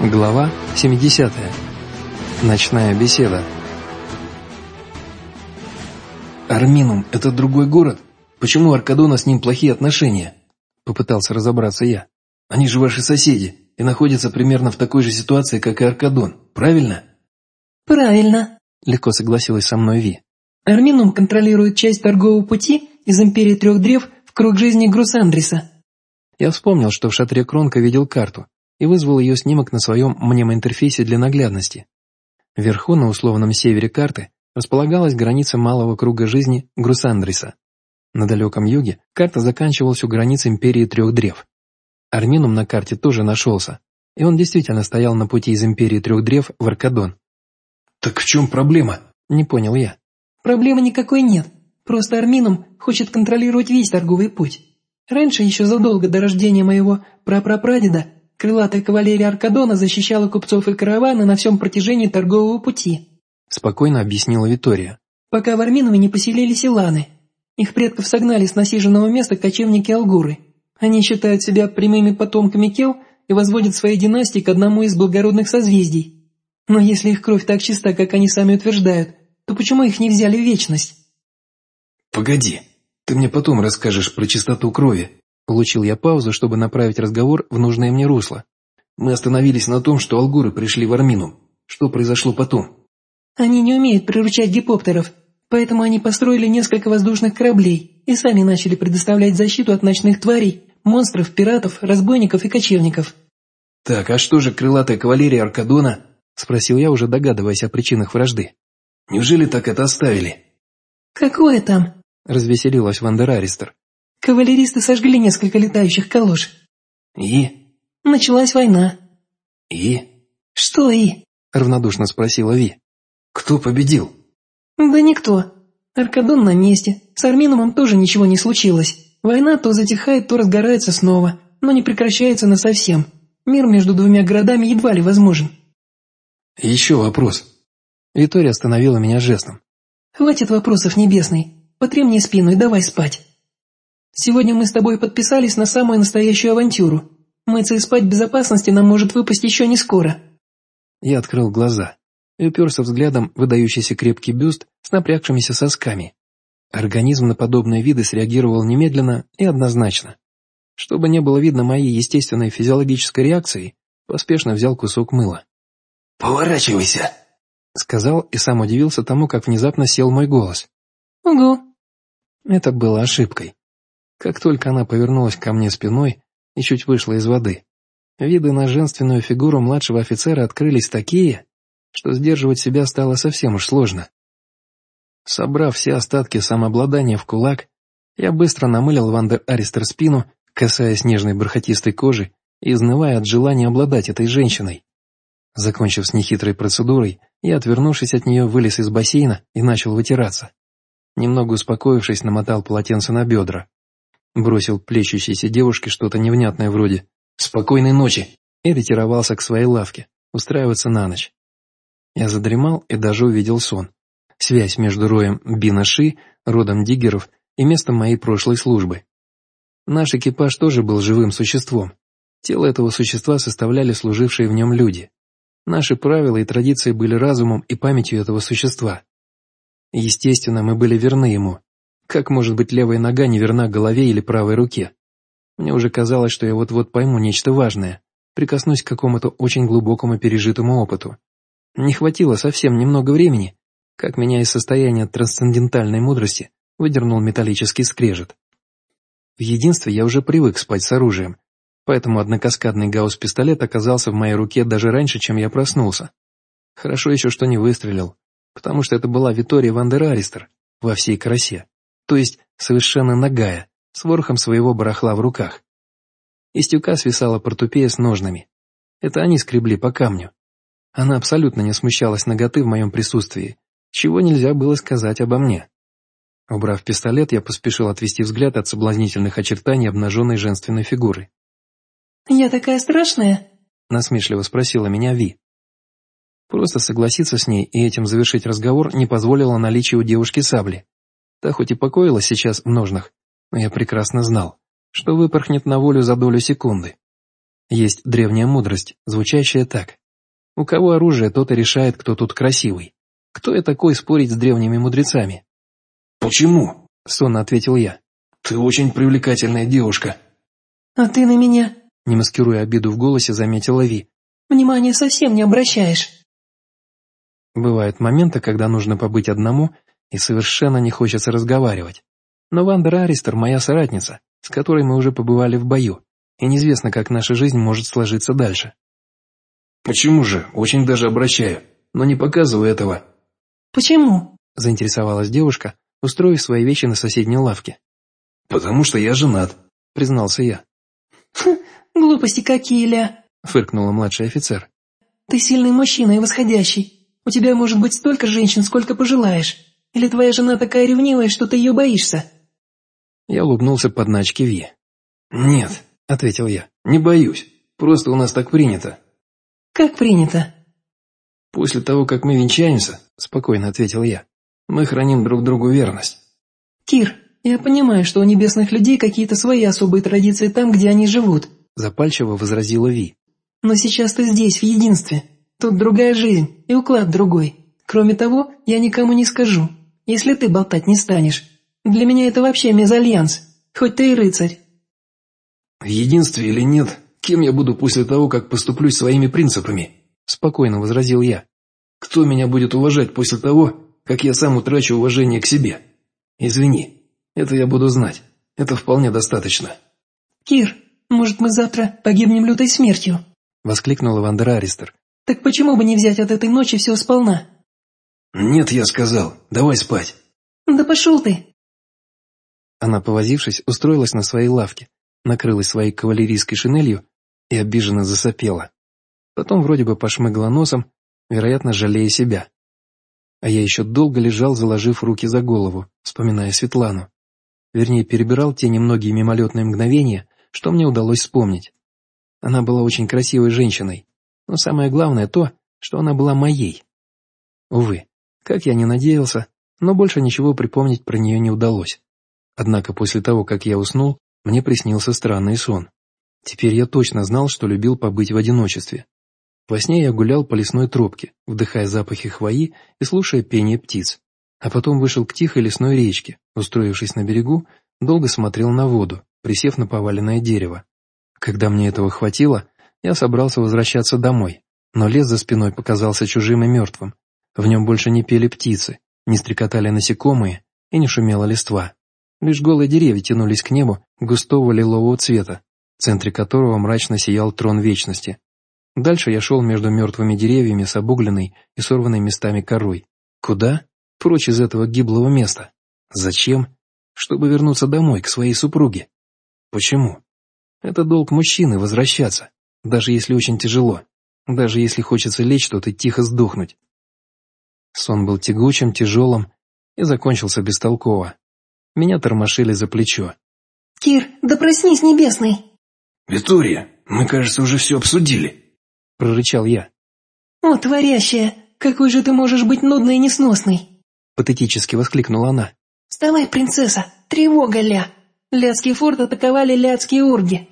Глава 70. Ночная беседа. «Арминум — это другой город? Почему у Аркадона с ним плохие отношения?» Попытался разобраться я. «Они же ваши соседи и находятся примерно в такой же ситуации, как и Аркадон, правильно?» «Правильно», — легко согласилась со мной Ви. «Арминум контролирует часть торгового пути из Империи Трех Древ в круг жизни Грусандриса». Я вспомнил, что в шатре Кронка видел карту, и вызвал ее снимок на своем мнемоинтерфейсе для наглядности. Вверху, на условном севере карты, располагалась граница малого круга жизни Грусандриса. На далеком юге карта заканчивалась у границ Империи Трех Древ. Арминум на карте тоже нашелся, и он действительно стоял на пути из Империи Трех Древ в Аркадон. «Так в чем проблема?» – не понял я. «Проблемы никакой нет. Просто Арминум хочет контролировать весь торговый путь. Раньше, еще задолго до рождения моего прапрапрадеда, Крылатая кавалерия Аркадона защищала купцов и караваны на всем протяжении торгового пути. Спокойно объяснила Витория. Пока в Арминове не поселились Иланы. Их предков согнали с насиженного места кочевники Алгуры. Они считают себя прямыми потомками Кел и возводят свои династии к одному из благородных созвездий. Но если их кровь так чиста, как они сами утверждают, то почему их не взяли в вечность? «Погоди, ты мне потом расскажешь про чистоту крови», Получил я паузу, чтобы направить разговор в нужное мне русло. Мы остановились на том, что алгуры пришли в Армину. Что произошло потом? Они не умеют приручать гипоптеров, поэтому они построили несколько воздушных кораблей и сами начали предоставлять защиту от ночных тварей, монстров, пиратов, разбойников и кочевников. «Так, а что же крылатая кавалерия Аркадона?» – спросил я, уже догадываясь о причинах вражды. «Неужели так это оставили?» «Какое там?» – развеселилась Вандер Аристер. Кавалеристы сожгли несколько летающих калош. И? Началась война. И? Что и? Равнодушно спросила Ви. Кто победил? Да никто. Аркадон на месте. С Арминумом тоже ничего не случилось. Война то затихает, то разгорается снова, но не прекращается насовсем. Мир между двумя городами едва ли возможен. Еще вопрос. Витория остановила меня жестом. Хватит вопросов, Небесный. Потри мне спину и давай спать. Сегодня мы с тобой подписались на самую настоящую авантюру. Мыться и спать в безопасности нам может выпасть еще не скоро». Я открыл глаза и уперся взглядом выдающийся крепкий бюст с напрягшимися сосками. Организм на подобные виды среагировал немедленно и однозначно. Чтобы не было видно моей естественной физиологической реакции, поспешно взял кусок мыла. «Поворачивайся!» — сказал и сам удивился тому, как внезапно сел мой голос. «Угу». Это было ошибкой. Как только она повернулась ко мне спиной и чуть вышла из воды, виды на женственную фигуру младшего офицера открылись такие, что сдерживать себя стало совсем уж сложно. Собрав все остатки самообладания в кулак, я быстро намылил Вандер Аристер спину, касаясь нежной бархатистой кожи и изнывая от желания обладать этой женщиной. Закончив с нехитрой процедурой, я, отвернувшись от нее, вылез из бассейна и начал вытираться. Немного успокоившись, намотал полотенце на бедра. Бросил плещущейся девушке что-то невнятное вроде «Спокойной ночи!» и ретировался к своей лавке, устраиваться на ночь. Я задремал и даже увидел сон. Связь между роем Бинаши, родом диггеров и местом моей прошлой службы. Наш экипаж тоже был живым существом. Тело этого существа составляли служившие в нем люди. Наши правила и традиции были разумом и памятью этого существа. Естественно, мы были верны ему, как может быть левая нога не верна голове или правой руке? Мне уже казалось, что я вот-вот пойму нечто важное, прикоснусь к какому-то очень глубокому пережитому опыту. Не хватило совсем немного времени, как меня из состояния трансцендентальной мудрости выдернул металлический скрежет. В единстве я уже привык спать с оружием, поэтому однокаскадный гаусс-пистолет оказался в моей руке даже раньше, чем я проснулся. Хорошо еще, что не выстрелил, потому что это была Витория Вандераристер во всей красе то есть совершенно нагая, с ворохом своего барахла в руках. Из тюка свисала портупея с ножнами. Это они скребли по камню. Она абсолютно не смущалась ноготы в моем присутствии, чего нельзя было сказать обо мне. Убрав пистолет, я поспешил отвести взгляд от соблазнительных очертаний обнаженной женственной фигуры. «Я такая страшная?» — насмешливо спросила меня Ви. Просто согласиться с ней и этим завершить разговор не позволило наличие у девушки сабли. Та хоть и покоилась сейчас в ножнах, но я прекрасно знал, что выпорхнет на волю за долю секунды. Есть древняя мудрость, звучащая так. У кого оружие, тот и решает, кто тут красивый. Кто я такой спорить с древними мудрецами? «Почему?» — сонно ответил я. «Ты очень привлекательная девушка». «А ты на меня?» — не маскируя обиду в голосе, заметила Ви. «Внимания совсем не обращаешь». Бывают моменты, когда нужно побыть одному, и совершенно не хочется разговаривать. Но Вандер Аристер моя соратница, с которой мы уже побывали в бою, и неизвестно, как наша жизнь может сложиться дальше. «Почему же? Очень даже обращаю, но не показываю этого». «Почему?» – заинтересовалась девушка, устроив свои вещи на соседней лавке. «Потому что я женат», – признался я. «Хм, глупости какие, Ля!» – фыркнула младший офицер. «Ты сильный мужчина и восходящий. У тебя может быть столько женщин, сколько пожелаешь. Или твоя жена такая ревнивая, что ты ее боишься?» Я улыбнулся под начки Ви. «Нет», — ответил я, — «не боюсь. Просто у нас так принято». «Как принято?» «После того, как мы венчаемся», — спокойно ответил я, — «мы храним друг другу верность». «Кир, я понимаю, что у небесных людей какие-то свои особые традиции там, где они живут», — запальчиво возразила Ви. «Но сейчас ты здесь, в единстве. Тут другая жизнь и уклад другой. Кроме того, я никому не скажу, если ты болтать не станешь. Для меня это вообще мезальянс, хоть ты и рыцарь». «В единстве или нет, кем я буду после того, как поступлюсь своими принципами?» Спокойно возразил я. «Кто меня будет уважать после того, как я сам утрачу уважение к себе? Извини, это я буду знать. Это вполне достаточно». «Кир, может, мы завтра погибнем лютой смертью?» Воскликнула Вандер Аристер. «Так почему бы не взять от этой ночи все сполна?» «Нет, я сказал. Давай спать». «Да пошел ты!» Она, повозившись, устроилась на своей лавке, накрылась своей кавалерийской шинелью и обиженно засопела. Потом вроде бы пошмыгла носом, вероятно, жалея себя. А я еще долго лежал, заложив руки за голову, вспоминая Светлану. Вернее, перебирал те немногие мимолетные мгновения, что мне удалось вспомнить. Она была очень красивой женщиной, но самое главное то, что она была моей. Увы, как я не надеялся, но больше ничего припомнить про нее не удалось. Однако после того, как я уснул, мне приснился странный сон. Теперь я точно знал, что любил побыть в одиночестве. Во сне я гулял по лесной тропке, вдыхая запахи хвои и слушая пение птиц. А потом вышел к тихой лесной речке, устроившись на берегу, долго смотрел на воду, присев на поваленное дерево. Когда мне этого хватило, я собрался возвращаться домой, но лес за спиной показался чужим и мертвым. В нем больше не пели птицы, не стрекотали насекомые и не шумела листва. Лишь голые деревья тянулись к небу густого лилового цвета, в центре которого мрачно сиял трон вечности. Дальше я шел между мертвыми деревьями с обугленной и сорванной местами корой. Куда? Прочь из этого гиблого места. Зачем? Чтобы вернуться домой, к своей супруге. Почему? Это долг мужчины возвращаться, даже если очень тяжело, даже если хочется лечь тут и тихо сдохнуть. Сон был тягучим, тяжелым и закончился бестолково. Меня тормошили за плечо. «Кир, да проснись, небесный!» «Витория, мы, кажется, уже все обсудили», — прорычал я. «О, творящая, какой же ты можешь быть нудной и несносной!» Патетически воскликнула она. «Вставай, принцесса, тревога, ля! Ляцкий форт атаковали ляцкие урги.